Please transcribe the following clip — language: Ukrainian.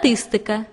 Статистика.